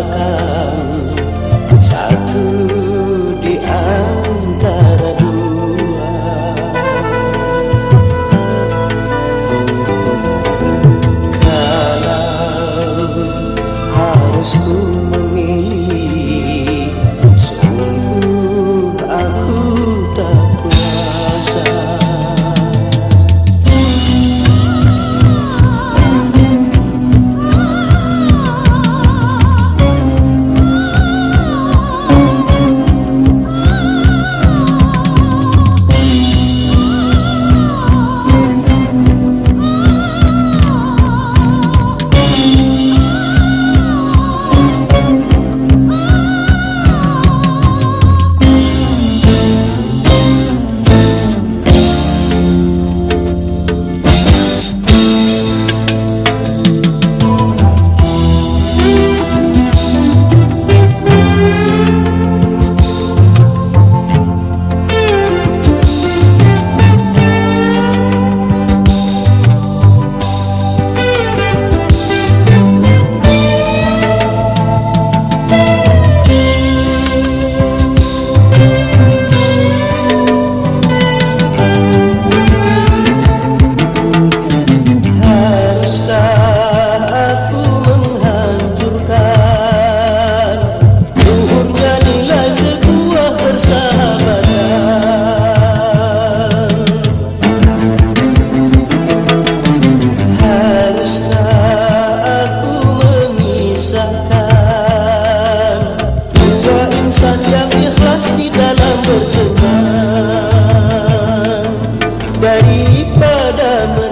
aka padamu